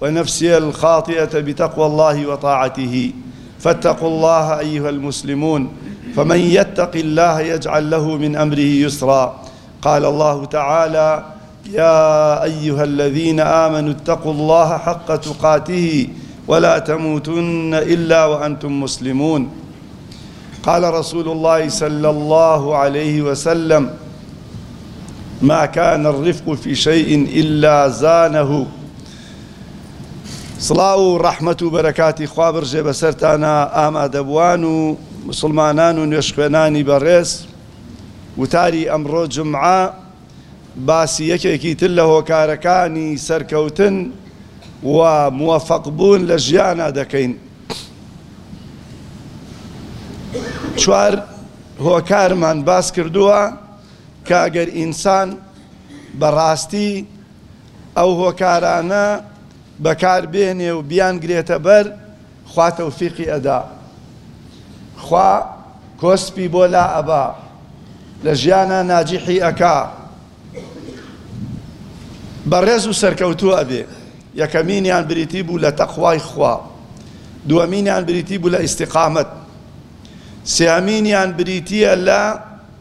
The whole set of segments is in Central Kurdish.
ونفسي الخاطئة بتقوى الله وطاعته فاتقوا الله أيها المسلمون فمن يتق الله يجعل له من أمره يسرا قال الله تعالى يا أيها الذين آمنوا اتقوا الله حق تقاته ولا تموتن إلا وأنتم مسلمون قال رسول الله صلى الله عليه وسلم ما كان الرفق في شيء إلا زانه سڵاو و ڕەحمەت و بەرەکاتی خوا بڕژێ بەسەرتانا ئامادەبووان و مسوڵمانان و نوێژخوێنانی بەڕێز وتاری ئەمڕۆ جمعە باسی یەکێکی تر لە هۆکارەکانی سەرکەوتن و موەفەق بوون لە ژیانا دەکەین چوار هۆکارمان باس کردووە کە ئەگەر ئینسان بەڕاستی ئەو هۆکارانە بەکار بێنێ و بیان گرێتە بەر خوا تەوفیقی ئەدا خوا کۆسپی بۆ لا ئەبا لە ژیانا ناجیحی ئەکا بەڕێز و سەرکەوتوو ئەبێ یەکەمینیان بریتی بوو لە تەخوای خوا دووەمینیان بریتی بوو لە ئیسیقامەت سیامینیان بریتە لە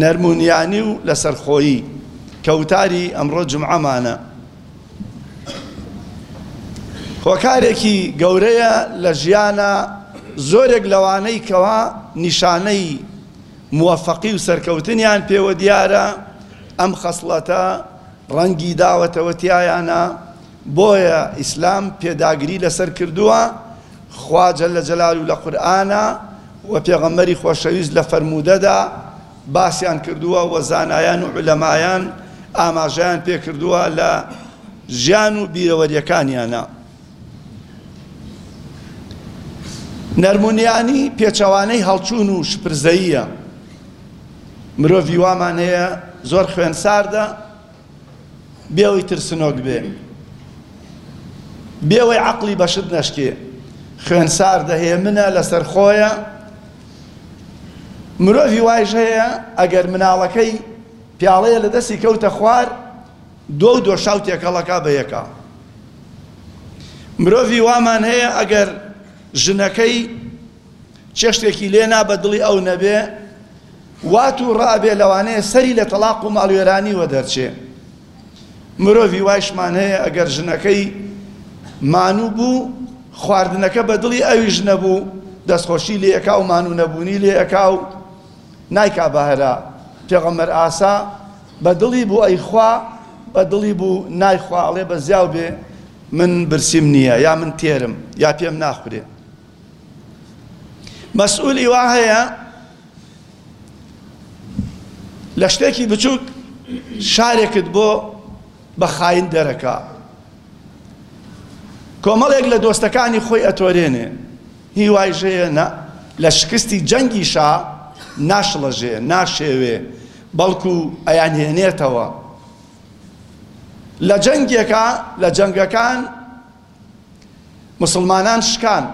نەرمونیانی و لەسەرخۆیی، کە وتاری ئەمڕۆ جومعەمانە، هۆکارێکی گەورەیە لە ژیانا زۆرێک لەوانەی کەوا نیشانەی موەفەقی و سەرکەوتنیان پێوە دیارە، ئەم خەسڵەتە ڕەنگی داوەتەوە تیایانا، بۆیە ئیسلام پێداگری لەسەر کردووە، خوا جل جلالە لە قورئانا و پێغەمبەری خۆشەویست لە فەرموودەدا باسیان کردووە و زانایان و عولەمایان ئاماژەیان پێکردووە لە ژیان و بیرەوەریەکانیانە نەرمونیانی پێچەوانەی هەڵچوون و شپرزەییە مرۆڤی وامان هەیە زۆر خوێن ساردە بێ ئەوەی ترسنۆک بێ، بێ ئەوەی عەقڵی بە شت نەشکێ، خوێنساردە، هێمنە، لەسەرخۆیە. مرۆڤی وایش هەیە ئەگەر مناڵەکەی پیاڵەیە لە دەستی کەوتە خوار، دۆ و دۆشاو تێکەڵەکا بە یەکا. مرۆڤی وامان هەیە ئەگەر ژنەکەی چێشتێکی لێ نا بە دڵی ئەو نەبێ وا تووڕە ئەبێ لەوانەیە سەری لە تەڵاق و ماڵوێرانی وەدەرچێ مرۆڤی وایشمان هەیە ئەگەر ژنەکەی مانوو بوو خواردنەکە بە دڵی ئەویش نەبوو دەستخۆشی لێ ئەکا و مانوو نەبوونی لێ ئەکا و نایکا بەهرا پێغەمبەر ئاسا بە دڵی بوو ئەیخوا بە دڵی بوو نایخوا ئەڵێ بە زیاو بێ من برسیم نییە یا من تێرم یا پێم ناخورێ مەسئولی وا هەیە لە شتێکی بچووک شارێکت بۆ بە خاین دەرەکە کۆمەڵێک لە دۆستەکانی خۆی ئەتۆرێنێ هیوای ژەیە نە لە شکستی جەنگی شا ناشڵەژێ ناشێوێ بەڵکو ئەیانهێنێتەوە لە جەنگێکە لە جەنگەکان موسڵمانان شکان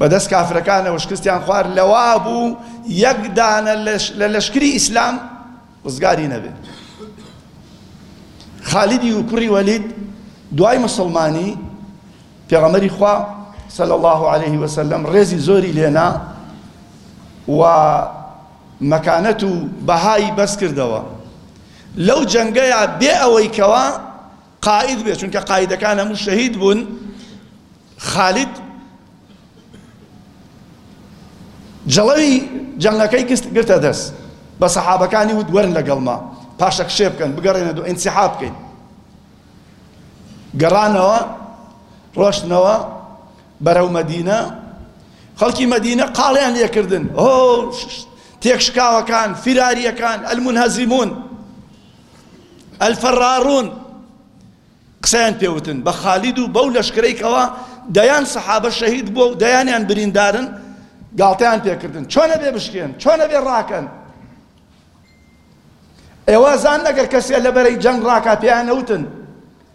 بەدەست کافرەکانەوە شکستیان خوارد لەوا بوو یەک دانە لە لەشکری ئیسلام ڕزگاری نەبێت خالیدی و کوڕی وەلید دوای مسلمانی پێغەمەری خوا صلی الله عليه وسلم ڕێزی زۆری لێنا و مەکانەت و بەهایی بەس کردەوە لەو جەنگەیا بێ ئەوەی کەوا قائید بێ چونکە قائیدەکان هەموو شەهید بوون خالید جڵەوی جەنگەکەی گرتە دەست بە سەحابەکانی وت وەرن لەگەڵما پاشەک شێ بکەن بگەڕێنە دوو ئینسیحا بکەین گەڕانەوە ڕۆشتنەوە بەرەو مەدینە خەڵکی مەدینە قاڵیان لێکردن هۆ تێکشکاوەکان، فیرارییەکان، المنهزمون، الفرارون، قسەیان پێ وتن بە خالید و بەو لەشکرەی کەوا دەیان سەحابە شەهید بووە و دەیانیان بریندارن گاڵتەیان پێکردن چۆنە بێ بشکێن چۆنە بێ ڕاکەن ئێوازان نەگەر کەسێ لە بەرەی جەنگ ڕاکا پێیان نەوتن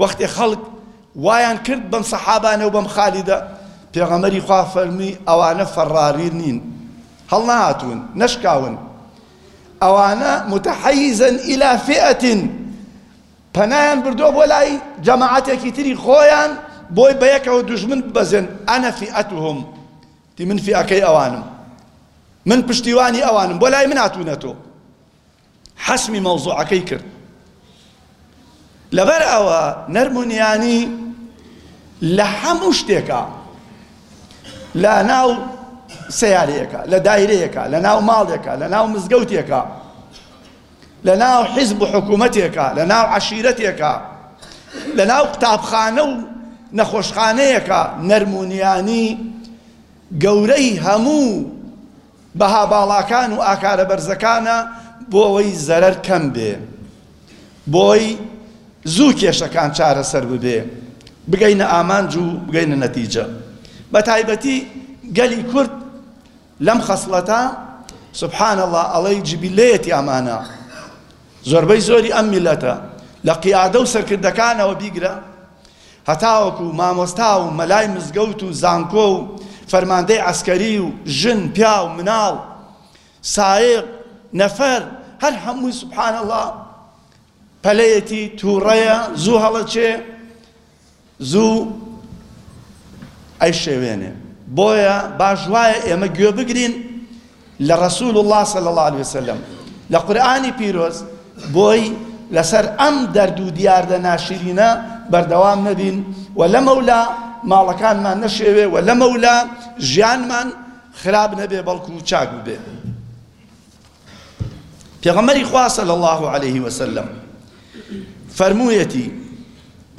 وەختێ خەڵک وایان کرد بەم سەحابانە و بەم خالیدە، پێغەمبەری خوا فەرمووی، ئەوانە فەڕڕاری نین، هەڵنەهاتوون، نەشکاون، ئەوانە متحیزن الی فئە، پەنایان بردووە بۆ لای جەماعەتێکی تری خۆیان، بۆی بەیەکەوە دوژمن ببەزێن، انا فئتهم، من فئەکەی ئەوانم، من پشتیوانی ئەوانم، بۆ لای من هاتوونەتۆ. حەسمی مەوزوعەکەی کرد لەبەر ئەوە نەرم و نیانی لە هەموو شتێکە لە ناو سیارەیەەکە لە دایرەیەەکە لە ناو ماڵێکە لە ناو مزگەوتێکە لە ناو حیزب و حکوومەتێکە لە ناو عشیرەتێکە لە ناو قوتابخانە و نەخۆشخانەیەکە نەرمونیانی گەورەی هەموو بەها باڵاکان و ئاکارە بەرزەکانە بۆوەی زەرەر کەم بێ بۆی زوو کێشەکان چارەسەر ببێ بگەینە ئامانج و بگەینە نەتیجە بە تایبەتی گەلی کورد لەم خەسڵەتە سبحان الله ئەڵەی جبیلەیەتی ئەمانە زۆربەی زۆری ئەم میلەتە لە قیادە و سەرکردەکانەوە بیگرە هەتاوەکو مامۆستا و مەلای مزگەوت و زانکۆ و فەرماندەی عەسکەری و ژن، پیاو، مناڵ، سایق، نەفەر، هەر هەمووی سبحان اللە پەلەیەتی، تووڕەیە، زوو هەڵەچێ، زوو ئەیشێوێنێ. بۆیە باش وایە ئێمە گوێ بگرین. لە رسول اللە صلی اللە علیە وسلم لە قورئانی پیرۆز بۆی لەسەر ئەم دەرد و دیاردە ناشرینە بەردەوام نەبین و لەمەولا ماڵەکانمان نەشێوێ و لەمەولا ژیانمان خراپ نەبێ بەڵکو چاک ببێ پێغەمبەری خوا صلی الله علیه وسلم فەرموویەتی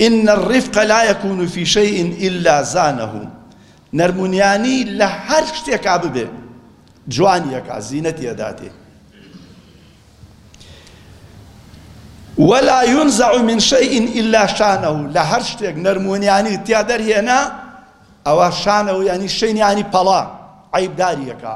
إن الرفق لا يكون في شيء إلا زانه نەرمونیانی لە هەر شتێکا ببێ جوانی ئەکا زینەتی ئەداتێ ولا ينزع من شيء الا شانه لە هەر شتێک نەرمونیانی تیا دەرهێنا ئەوە شانەوە ینی شەینیانی پەڵا عیبداریەکە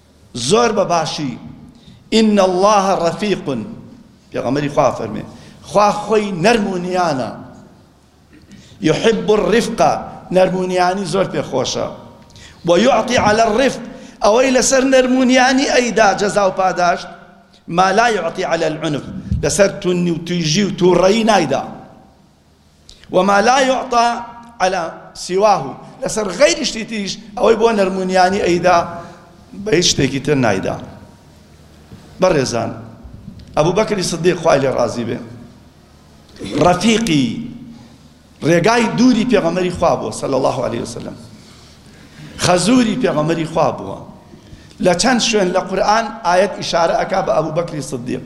زۆر بە باشی، ان اللە رفیق، پێغەمبەری خوا فەرموێ خوا خۆی نەرم و نیانە، یحب الرفق، نەرم و نیانی زۆر پێ خۆشە، و یعطی علی الرفق، ئەوەی لەسەر نەرم و نیانی ئەیدا جەزا و پاداشت، ما لا یعطی علی العنف، لەسەر توندی و تیژی و توڕەیی نایدا. وما لا يعطى على سواه لەسەر غەیری شتی تریش ئەوەی بۆ نەرمونیانی ئەیدا بە هیچ شتێکی تر نایدا بەڕێزان ئەبوو بەکری سدیق خوای لێ ڕازی بێ ڕەفیقی ڕێگای دووری پێغەمەری خوا بووە سەل الله عليه وسلم خەزوری پێغەمەری خوا بووە لە چەند شوێن لە قورآن ئاەت ئیشارە ئەک بە ئەبوو بەکری سدیق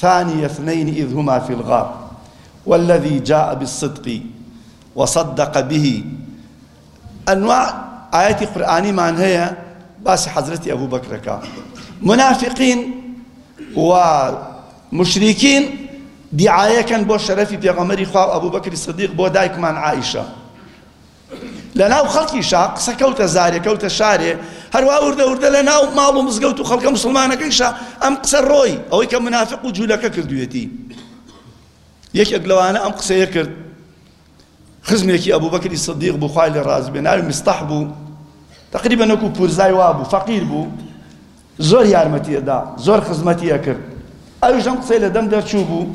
ثاني اثنين إذ هما في الغار والذي جاء بالصدق وصدق به أنواع آيات قرآني من هي باس حضرة أبو بكر كا منافقين ومشركين دعاية كان بو شرفي بيغمري خواب أبو بكر الصديق بو دايك من عائشة لەناو خەڵکیشا قسە کەوتە زارێ کەوتە شارێ، هەروا وردە وردە لەناو ماڵ و مزگەوت و خەڵکە موسڵمانەکەیشا ئەم قسە ڕۆی، ئەوەی کە مونافیق و جولەکە کردوویەتی. یەکێک لەوانە ئەم قسەیە کرد، خزمێکی ئەبوبەکری سدیق بوو خوای لێ ڕازی بێ، ناوی مستەح بوو، تەقریبەن وەکو پورزای وا بوو، فەقیر بوو، زۆر یارمەتی ئەدا زۆر خزمەتی ئەکرد ئەویش ئەم قسەی لە دەم دەرچوو بوو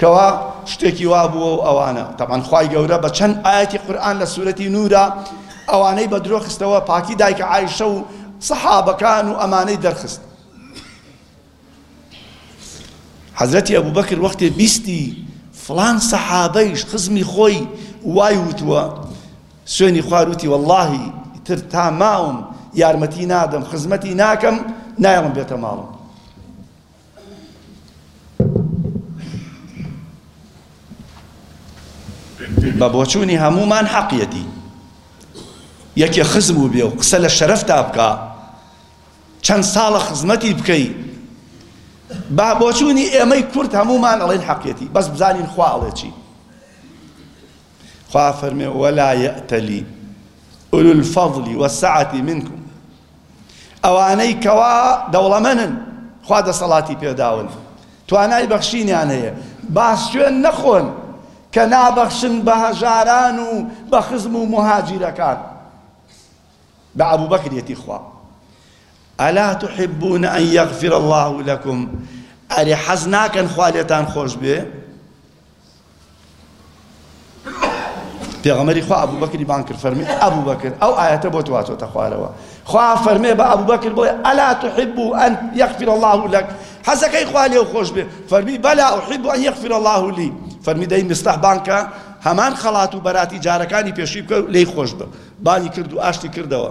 کەوا شتێکی وا بووە و ئەوانە تەبان خوای گەورە بە چەند ئاەتی قورآن لە سوورەتی نورا ئەوانەی بە درۆ خستەوە پاکی دایکە عیشە و سەحابەکان و ئەمانەی دەرخست حەزەتی ئەبوو بەکر وەختێ بیستی فلان سەحابەیش خزمی خۆی وای وتووە سوێنی خوارد وتی وەڵاهی تر تا ماوم یارمەتی نادەم خزمەتی ناکەم نایڵم بێتە ماڵم بە بۆچوونی هەمومان حەقیەتی یەکێ خزم و بێ و قسە لە شەرەفتا بکە چەند ساڵە خزمەتی بکەی با بۆچوونی ئێمەی کورد هەمومان ئەڵێن حەقیەتی بەس بزانین خوا ئەڵێ چی خوا فەرمێ ولا یەتەلی ئولو الفضل والسعة منکم ئەوانەی کەوا دەوڵەمەنن خوا دەسەڵاتی پێداون توانای بەخشینیان هەیە باس شوێن نەخۆن کە نابەخشن بە هەژاران و بە خزم و مهاجرەکان بە ئەبوو بەکرێتی خوا ئەلا تحبون ئەن یەغفر الله لەکم ئەرێ حەز ناکەن خوا لێتان خۆش بێ پێغەمەری خوا ئەبوو بەکری بان کرد فەرمی ئەبوو بەکرد ئەو ئاەتە بۆ تواتۆتە خوارەوە خوا فەرمێ بە ئەبوو بەکرد بۆی ئەلا تحب و ئەن یەخفر الله لەک حەزەکەی خوا لێو خۆش بێ فەرمی بەلا ئوحب ئەن یەخفر الله لی فەرمی دەی مستەح بانکە هەمان خەڵات و بەراتی جارەکانی پێشی بکە لێی خۆش بە بانی کرد و ئاشتی کردەوە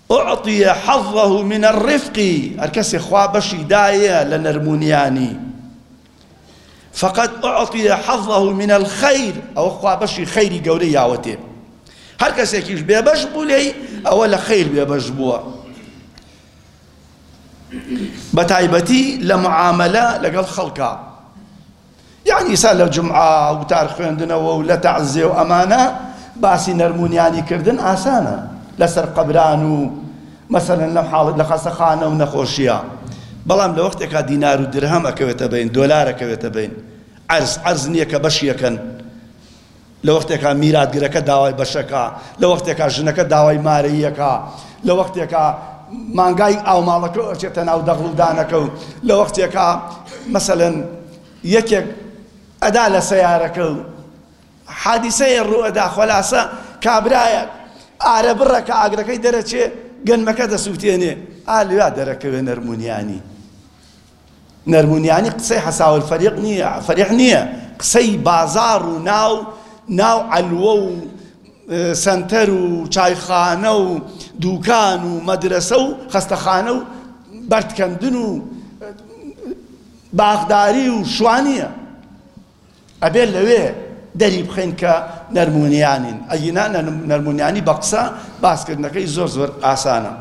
اعطی حظه من الرفق هەر کەسێ خوا بەشی دایە لە نەرمونیانی، فقد اعطی حظه من الخیر ئەوە خوا بەشی خەیری گەورەی یاوەتێ، هەر کەسێکیش بێ بەش بوو لێی ئەوە لە خەیر بێ بەش بووە. بەتایبەتی لە معامەلە لەگەڵ خەڵکا. یەعنی ئیستا لە جومعە و وتار خوێندنەوە و لە تەعزێ و ئەمانە باسی نەرمونیانی کردن ئاسانە لە سەر قەبران و مەسەلەن لەم حاڵت لە خەسەخانە و نەخۆشیە بەڵام لە وەختێکا دینار و درهەم ئەکەوێتە بین دۆلار ئەکەوێتە بین عەرز عەرز نییە کە بەشیەکەن لە وەختێکا میراتگرەکە داوای بەشەکە، لە وەختێکا ژنەکە داوای مارەییەکە، لە وەختێکا مانگای ئاوماڵەکە ئەچێتە ناو دەغڵودانەکە و لە وەختێکا مەسەلەن یەکێک ئەدا لە سەیارەکە و حادیسەیە ڕوو ئەدا خۆلاسە کابرایەک ئارە بڕە کە ئاگرەکەی دەرەچێ گەنمەکە دەسووتێنێ ئالیا دەرەکەوێ نەرمونیانی نەرمون یانی قسەی حەساو الفریق نیە فریح نیە قسەی بازار و ناو ناو عەلوە و سەنتەر و چایخانە و دوکان و مەدرەسە و خەستەخانە و بەرد کەندن و باخداری و شوانیە ئەبێ لەوێ دەری بخەین کە نەرمونیانین ئەگینا نەرمونیانی بە قسە باسکردنەکەی زۆر زۆر ئاسانە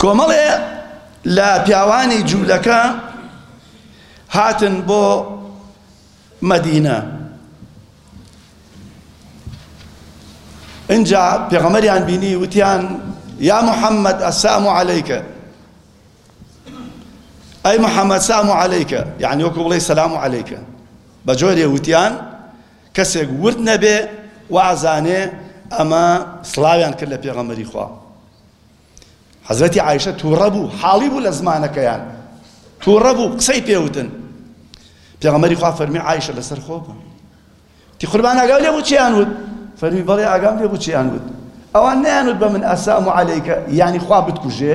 کۆمەڵێ لە پیاوانی جوولەکە هاتن بۆ مەدینە اینجا پێغەمەریان بینی وتیان یا محەممەد ئەسام و عەلەیکە ئەی محەممەد سام و عەلەیکە یعنی وەکو بڵێ سەسلام و عەلەیکە بە جۆرێ وتیان کەسێک ورد نەبێ وازانێ ئەمە سڵاویان کرد لە پێغەمبەری خوا حەزرەتی عایشە تووڕە بوو حاڵی بوو لە زمانەکەیان تووڕە بوو قسەی پێوتن پێغەمبەری خوا فەرمی عایشە لەسەر خۆ بوو تی قوربان ئاگاو لێ بوو چیان وت فەرمی بەڵێ ئاگام لێ بوو چیان وت ئەوان نیان وت بە من ئەسام و عەلەیکە یعنی خوا بتکوژێ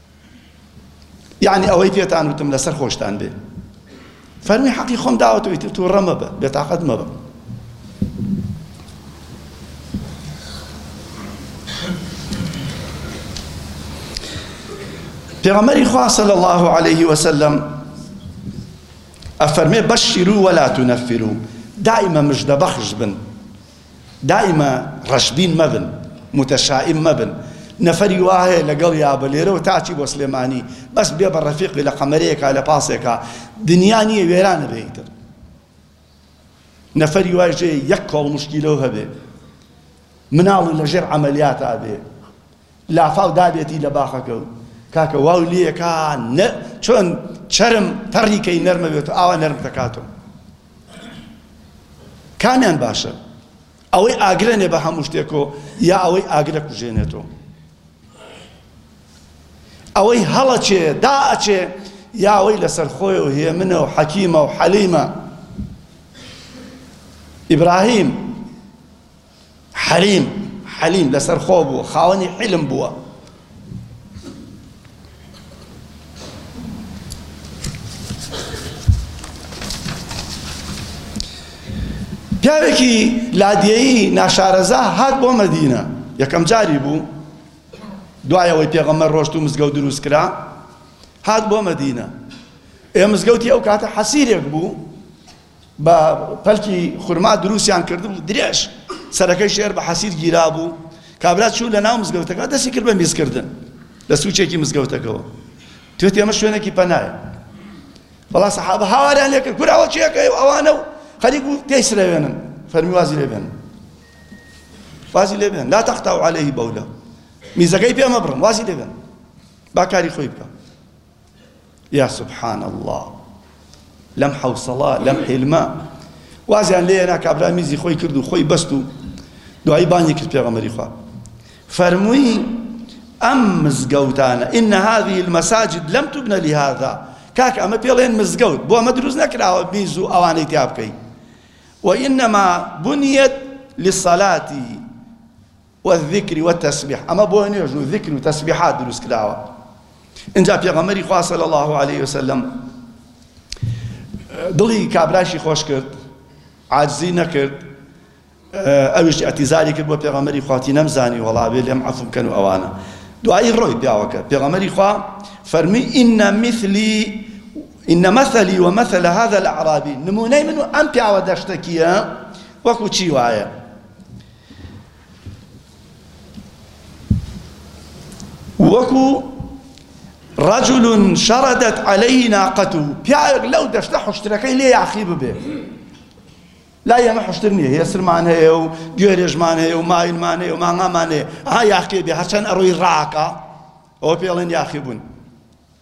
یەعنی ئەوەی پێتان وتم لەسەر خۆشتان بێ فەرمی حەقی خۆم داوەتەوەی تر تو ڕەمە بە بێتاقەت مەبە پێغەمەری خوا صلی الله علیه وسلم ئەفەرمێ بەشیرو وەلا تونەفیرو دائیمە مژدە بەخش بن دایمە ڕەشبین مەبن موتەشائیم مەبن نەفەری وا هەیە لەگەڵیا بە لێرەوە تا ئەچی بۆ سلێمانی بەس بێ بە ڕەفیق بێ لە قەمەرەیەکا لە پاسێکا دنیا نییە وێرانە بێ ئیتر نەفەری وای ژێ یەک کۆڵ مشکیلەو هەبێ مناڵی لەژێر عەمەلیاتا بێ لافاو دابێتی لە باخەکە و کاکە واو لێکا نە چۆن چەرم تەڕی کەی نەرمە بێت و ئاوا نەرم دەکاتەوە کامیان باشە ئەوەی ئاگرێنێ بە هەموو شتێکۆ یا ئەوەی ئاگرە کوژێنێتەوە ئەوەی هەڵەچێ داچێ یاوەی لەسەر خۆی و هێمنە و حەکیمە و حەلیمە ئیبراهیم حەلیم، حەلیم، لەسەرخۆ بوو، خاوەنی حیلم بووە. پیاوێکی لادیەیی ناشارەزا هات بۆ مەدینە یەکەم جاری بوو دوایەوەی پێغەمە ڕۆشت و مزگەوت دروست کرا هات بۆ مەدینە ئێ مزگەوتی ئەو کاتە حەسیرێک بوو بە پەلکی خورما دروستیان کردبوو، درێژ، سەرەکەی شێر بە حەسیر گیرابوو، کابرا چوو لە ناو مزگەوتەکە دەستی کرد بە میزکردن لە سوچێکی مزگەوتەکەوە، توێتی ئەمە شوێنێکی پەنایە، بەڵا سەحابە هاواریان لێکرد کورە ئەوە کێکەی و ئەوانە و خەریک بوو پێی سرەوێنن، فەرمی وازی لێبێنن وازی لێبێن لا تەقتەو عەلەیهی بەولە میزەکەی پێ مەبڕن وازی لێبێن با کاری خۆی بکە. یا سبحان اللە لەم حەوسەڵە لەم حیلمە وازیان لێ نا کابرا میزی خۆی کرد و خۆی بەست و دوایی بانگی کرد پێغەمەری خوا فەرمووی ئەم مزگەوتانە ئین هذه المساجد لم تبنى لهذا کاک ئەمە پێڵێن مزگەوت بۆ ئەمە دروست نەکراوە میز و ئەوانەی تیا بکەیت وإنما بنيت للصلاة والذکر والتسبیح ئەمە بۆ نوێژ و ذکر و تسبیحات دروست کراوە ئینجا پێغەمبەری خوا صلی الله علیه وسلم دڵی کابراشی خۆش کرد عاجزی نەکرد ئەویش ئەتیزاری کرد بۆ پێغەمەری خواتی نەمزانی وەڵاوێ لێم عفم کەن و ئەوانە دوایی ڕۆی پیاوەکە پێغەمەری خوا فەرمی ئینە مثلی إن مثلي ومثل هذا الأعرابي نمونەی من و ئەم پیاوە دەشتەکیە وەکو چی وایە وەکو، رجل شردت علیه ناقته، پیاوێک لەو دەشتە حوشترەکەی لێ یاخی ببێ. لای ئێمە حوشتر نییە، هێسرمان هەیە و گوێرێژمان هەیە و ماینمان هەیە و مانگامان هەیە، ها یاخی بێ، هەرچەند ئەڕۆی ڕاکە، ئەوە پێڵێن یاخی بوون.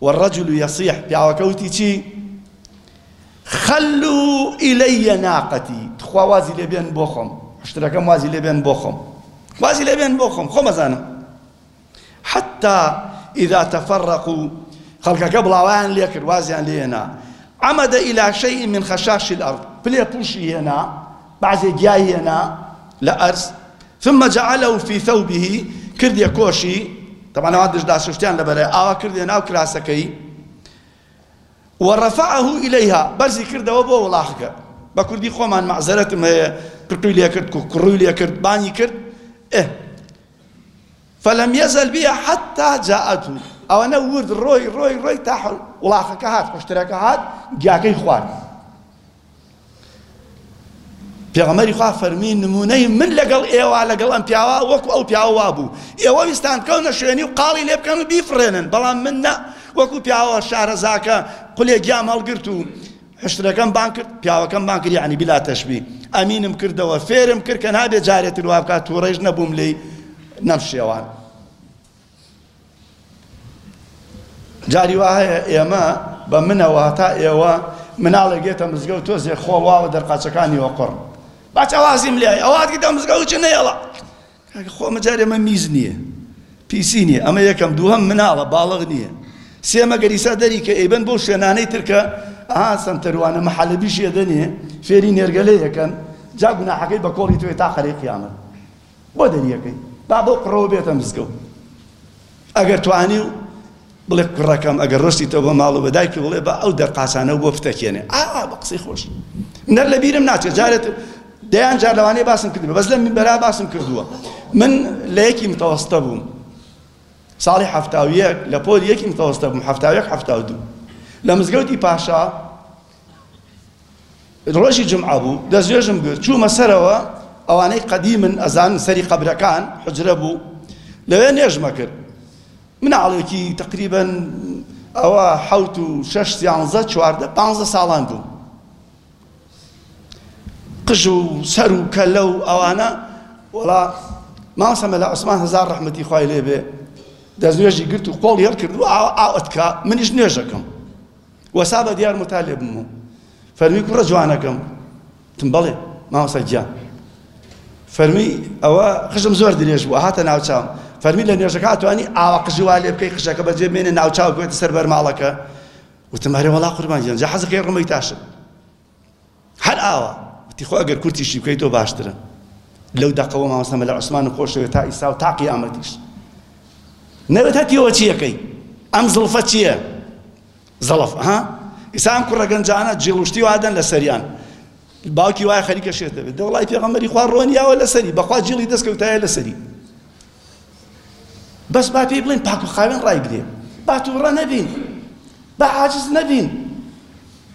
والرجل یصیح، پیاوەکە وتی چی؟ خلو الی ناقتی، تخوا وازی لێ بێنن بۆ خۆم، عشترەکەم وازی لێ بێنن بۆ خۆم، وازی لێ بێنن بۆ خۆم، خۆم ئەزانم. حتی اذا تفرقوا، خەڵکەکە بڵاوایان لێ کرد، وازیان لێ هێنا، عمد الی شیء من خشاش الارض، پلێ پووشی هێنا، بەعزێ گیای هێنا لە ئەرز ثم جعله فی ثوبه کردیە کۆشی تەبعەن ئەوان دژداشوشتیان لەبەرە ئاوا کردیە ناو کراسەکەی ورفعه إليها بەرزی کردەوە بۆ وڵاخەکە بە کوردی خۆمان مەعزەرەتم هەیە کتوی لێ کرد و کوڕوی لێ کرد بانی کرد ئه فلم يزل بها حتى جاءته ئەوە نە ورد ڕۆی ڕۆی ڕۆی تا وڵاخەکە هات خشتەکە هات گیاکەی خوارد پێغەمەری خوا فەرمی نمونەی من لەگەڵ ئێوە لەگەڵ ئەم پیاوە وەکو ئەو پیاوە وابوو ئێوە ویستان بکەونە شوێنی و قاڵی لێ بکەن و بیفڕێنن بەڵام من نە وەکو پیاوە شارەزاکە قولێ گیام هەڵگرت و حشتەکەم بان کرد پیاوەکەم بان کرد یعنی بلا تەشبی ئەمینم کردەوە فێرم کرد کە نابێ جارێتر وابکات تووڕێژ نەبووم لێی نەمشێوان جاری وا هەیە ئێمە بە منەوە هەتا ئێوە مناڵێک دێتە مزگەوت تۆزێ خۆ واوە دەرقاچەکانی وەقڕ باچ ئەوازیم لێ ئەوات گیدا مزگەوت چ نەیەڵە خۆمە جارێ مە میز نییە پیسی نییە ئەمە یەکەم دووهم مناڵە باڵغ نییە سێمە گەریسا دەری کە ئەیبەن بۆ شوێنانەی ترکە ئەها سەنتەروانە مەحەلەبیش یەدەنێ فێری نێرگەلە یەکەن جا گوناحەکەی بە کۆڵی توێ تا قەرەی قیامەت بۆ دەریەکەی با بەو قڕەوە بێتە مزگەوت ئەگەر توانی و بڵێ کوڕەکەم ئەگەر ڕۆشتیتەوە بە ماڵ و بە دایکی بڵێ بە ئەو دەرقاچانە بۆ بتەکێنێ ئا بە قسەی خۆش نەر لە بیرم ناچێت جارێت دەیان جار لەوانەیە باسم کردوە بەس لە من بەرا باسم کردووە من لە یەکی متەوەستە بووم ساڵی هەفتاویەک لە پۆل یەکی متەوەستە بووم هەفتاویەک هەفتا و دوو لە مزگەوتی پاشا ڕۆژی جومعە بوو دەستنوێژم گرت چوومە سەرەوە ئەوانەی قەدیمن ئەزانن سەری قەبرەکان حجرە بوو لەوێ نوێژمە کرد مناڵێکی تقریبەن ئەوە حەوت و شەش سیانزە چواردە پانزە ساڵان بوو قژ و سەر و کەلە و ئەوانە وڵا ماوسە مەلا عوسمان هزار ڕحمەتی خوای لێبێ دەستنوێژی گرت و قۆڵ هێڵ کرد و ئاوەتکە منیش نوێژەکەم وەستا بە دیار موتالێ بم و فەرمی کوڕە جوانەکەم تم بەڵێ مامۆستا گیان فەرمی ئەوە قژم زۆر درێژ بوو هاتە ناوچاوم فەرمی لە نوێژەکە توانی ئاوا قژی وا لێ بکەی قژەکە بەجێ بێنێ ناوچاو گوێتە سەر بەرماڵەکە وتم هەرێ وەڵا قوربان گیان جا حەزەکەی ڕمەی تاشم هەر ئاوا وتی خۆ ئەگەر کورتیشی بکەی تۆ باشترە لەو دەقەوە مامۆستا مەلا عوسمان و خۆشەوێت تا ئیسا و تا قیامەتیش نەوێت هەتیەوە چیەکەی ئەم زڵفە چییە زەڵف ها ئیسا ئەم کوڕە گەنجانە جێڵشتی وادەن لە سەریان باوکی وایە خەریکە شێت دەبێت دەوڵای پێغەمەری خوا ڕۆنیاوە لەسەری بەخوا جیڵی دەستکەوتایە لەسەری بەس با پێی بڵێن پاک و خاوێن ڕایگرێ با تووڕە نەبین با عاجز نەبین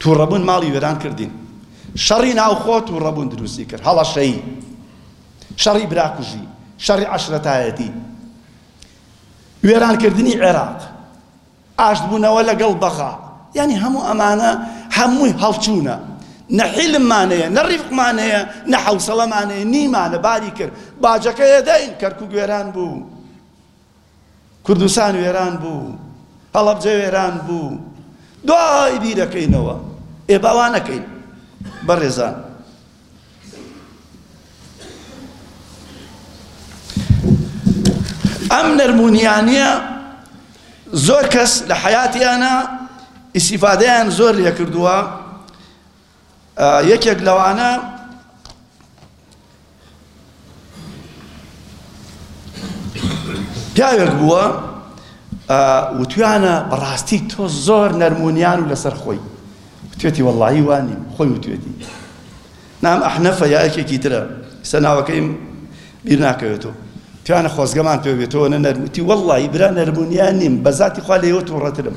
توڕەبوون ماڵی وێران کردین شەڕی ناوخۆ توڕەبوون دروستی کرد هەڵەشەی شەڕی براکوژی شەڕی عەشرەتایەتی وێرانکردنی عێراق ئاشتبوونەوە لەگەڵ بەغا یعنی هەموو ئەمانە هەمووی هەڵچوونە نە حیلممانەیە نە ڕیفقمانەیە نە حوسەڵەمانەیە نیمانە باری کرد باجەکە یەدەین کەرکک وێران بوو کوردستان وێران بوو، هەڵەبجە وێران بوو، دوای بیرەکەینەوە، ئێ با وا نەکەین بەڕێزان. ئەم نەرمونیانە زۆر کەس لە حەیاتیانە ئیسیفادەیان زۆر لێکردووە، یەکێک لەوانە پیاوێک بووە وتویانە بەڕاستی تۆ زۆر نەرمونیان و لەسەر خۆی وتێتی وەڵی وانی خۆی وتێتی نام ئەحنەفە یا یەکێکی ترە سە ناوەکەیم بیر ناکەوێتەوە توانە خۆزگەمان پێ بێتەوە نە نەرموتی وەڵی برا نەرمونیان نیم بە ذاتی خوا لەوە توڕەترم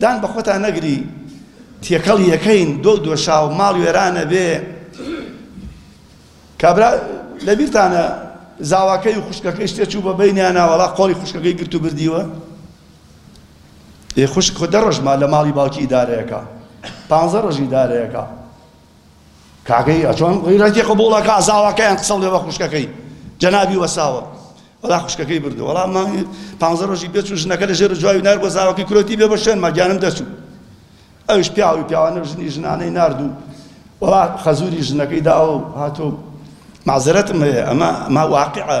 دان بەخۆتان نەگری تێکەڵ یەکەین دۆ دۆشاو ماڵ وێرانە بێ کابرا لەبیرتانە زاواکەی و خوشکەکەی شتێ چوو بە بینیانە وەڵا قۆڵی خوشکەکەی گرت و بردیوە ئێ خوشک خۆ دە ڕۆژما لە ماڵی باوکی ئیدارەیەەکە پانزە ڕۆژی دارەیەەکە کاکەی ئەچۆن غیرەتی قبوڵەکە زاواکەیان قسەڵ لێوە خوشکەکەی جەنابی وەساوە وەڵا خوشکەکەی بردو وەڵا مانگ پانزە ڕۆژی پێچ و ژنەکە لە ژێر جوای نار بۆ زاوەکەی کرۆتی بێ بە شوێن ماگیانم دەچوو ئەوش پیاوی پیاوانە ژنی ژنانەی ناردوو وەڵا خەزوری ژنەکەی داوە و هاتۆ معزرەتم هەیە ئەمە ما واقعە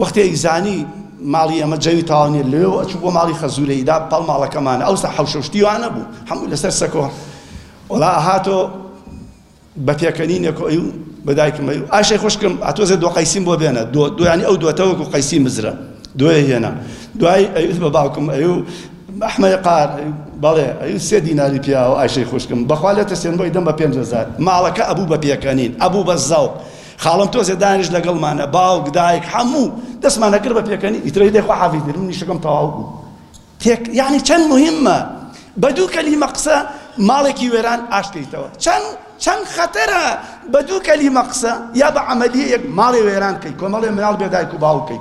وەختی ئەیزانی ماڵی ئێمە جەوی تەواو نیە لەوێوە ئەچوو بۆ ماڵی خەزوولە ئیدا پاڵ ماڵەکەمانە ئەوسا حەوشە و شتی وا نەبوو هەمووی لەسەر سەکۆ وەڵا ئەهاتۆ بە پێکەنینێک و ئەیوو بە دایکم ئەیوو ئاشەی خوشکم ئەتۆزێ دۆ قەیسیم بۆ بێنە دۆ دویانی ئەو دۆتەوەک و قەیسی مزرە دوێ هێنا دوای ئەیوت بە باوکم ئەیوو ئەحمەی قار بەڵێ ئەیوو سێ دیناری پیاوە ئاشەی خوشکم بەخوا لێتە سێن بۆی دەم بە پێنج هەزار ماڵەکە ئەبوو بە پێکەنین ئەبوو بە زەوق خاڵم تۆزێ دانیشت لەگەڵمانە باوک دایک هەموو دەستمان ئەکرد بە پێکەنین ئیتر ئەی دەی خوا حافیز بێت منیش شتەکەم تەواو بوو تێک یعنی چەند مهمە بە دوو کەلیمە قسە ماڵێکی وێران ئاشت کەیتەوە چەند چەند خەتەرە بە دوو کەلیمە قسە یا بە عەمەلییەک ماڵێ وێران کەی کۆمەڵێ مناڵ بێ دایک و باوک کەی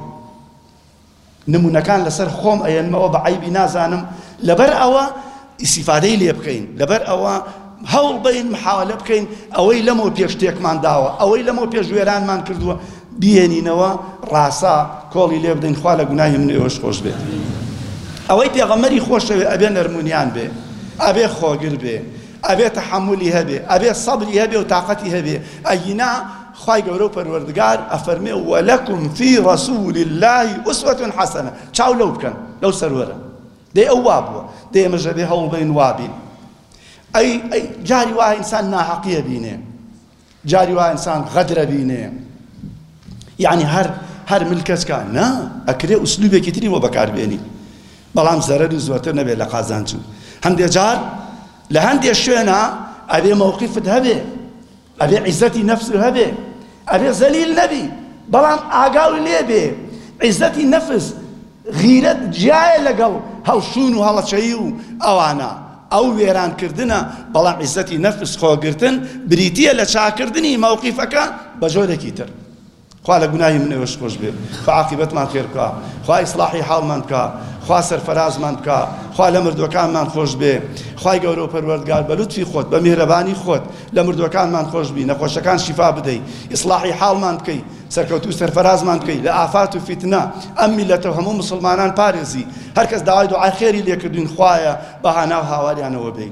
نمونەکان لەسەر خۆم ئەیەنمەوە بە عەیبی نازانم لەبەر ئەوە ئیسیفادەی لێ بکەین لەبەر ئەوە هەوڵ بین محاولە بکەین ئەوەی لەمەوە پێش تێکمان داوە ئەوەی لەمەوە پێش وێرانمان کردووە بیێنینەوە ڕاسا کۆڵی لێ بدەین خوا لە گوناهی من ئێوەش خۆش بێت ئەوەی پێغەمەری خۆشەوێ ئەبێ نەرمونیان بێ ئەبێ خۆگر بێ ئەبێ تەحملی هەبێ ئەبێ سەبری هەبێ و تااقەتی هەبێ ئەگینا خوای گەورە و پەروەردگار ئەفەرمێ، وەلەکم فی رسول اللە اسوە حسنە، چاو لەو بکەن، لەو سەروەرە، دەی ئەو وا بووە، دەی ئێمەش ئەبێ هەوڵ بەین وا بین، ئەی ئەی جاری وایە ئینسان ناهەقی ئەبینێ، جاری وایە ئینسان غەدر ئەبینێ، یەعنی هەر هەر ملکەچ کا، نا، ئەکرێ ئسلوبێکی تری بۆ بەکار بێنی، بەڵام زەرەری زۆرتر نەبێ لە قازانج و هەندێ جار لە هەندێ شوێنا ئەبێ مەوقیفت هەبێ، ئەبێ عیزەتی نەفس هەبێ ئەبێ زەلیل نەبی بەڵام ئاگاو لێبێ عیزەتی نەفس غیرەت جیایە لەگەڵ هەڵسون و هەڵەچەیی و ئەوانە ئەو وێران کردنە بەڵام عیزەتی نەفس خۆگرتن بریتیە لە چاکردنی مەوقیفەکان بە جۆرێکی تر. خوا لە گوناهی من ئێوەش خۆش بێ خوا عاقیبەتمان خێر بکا خوا ئیسڵاحی حاڵمان بکا خوا سەرفەرازمان بکا خوا لە مردوەکانمان خۆش بێ خوای گەورە و پەروەردگار بە لوتفی خۆت بە میهرەبانی خۆت لە مردوەکانمان خۆش بی نەخۆشەکان شیفا بدەی ئیسڵاحی حاڵمان بکەی سەرکەوتو و سەرفەرازمان بکەی لە ئافات و فیتنە ئەم میلەتە و هەموو مسلمانان پارێزی هەرکەس داوای دوعای خێری لێکردوین خوایە بەهانا و هاواریانەوە بێی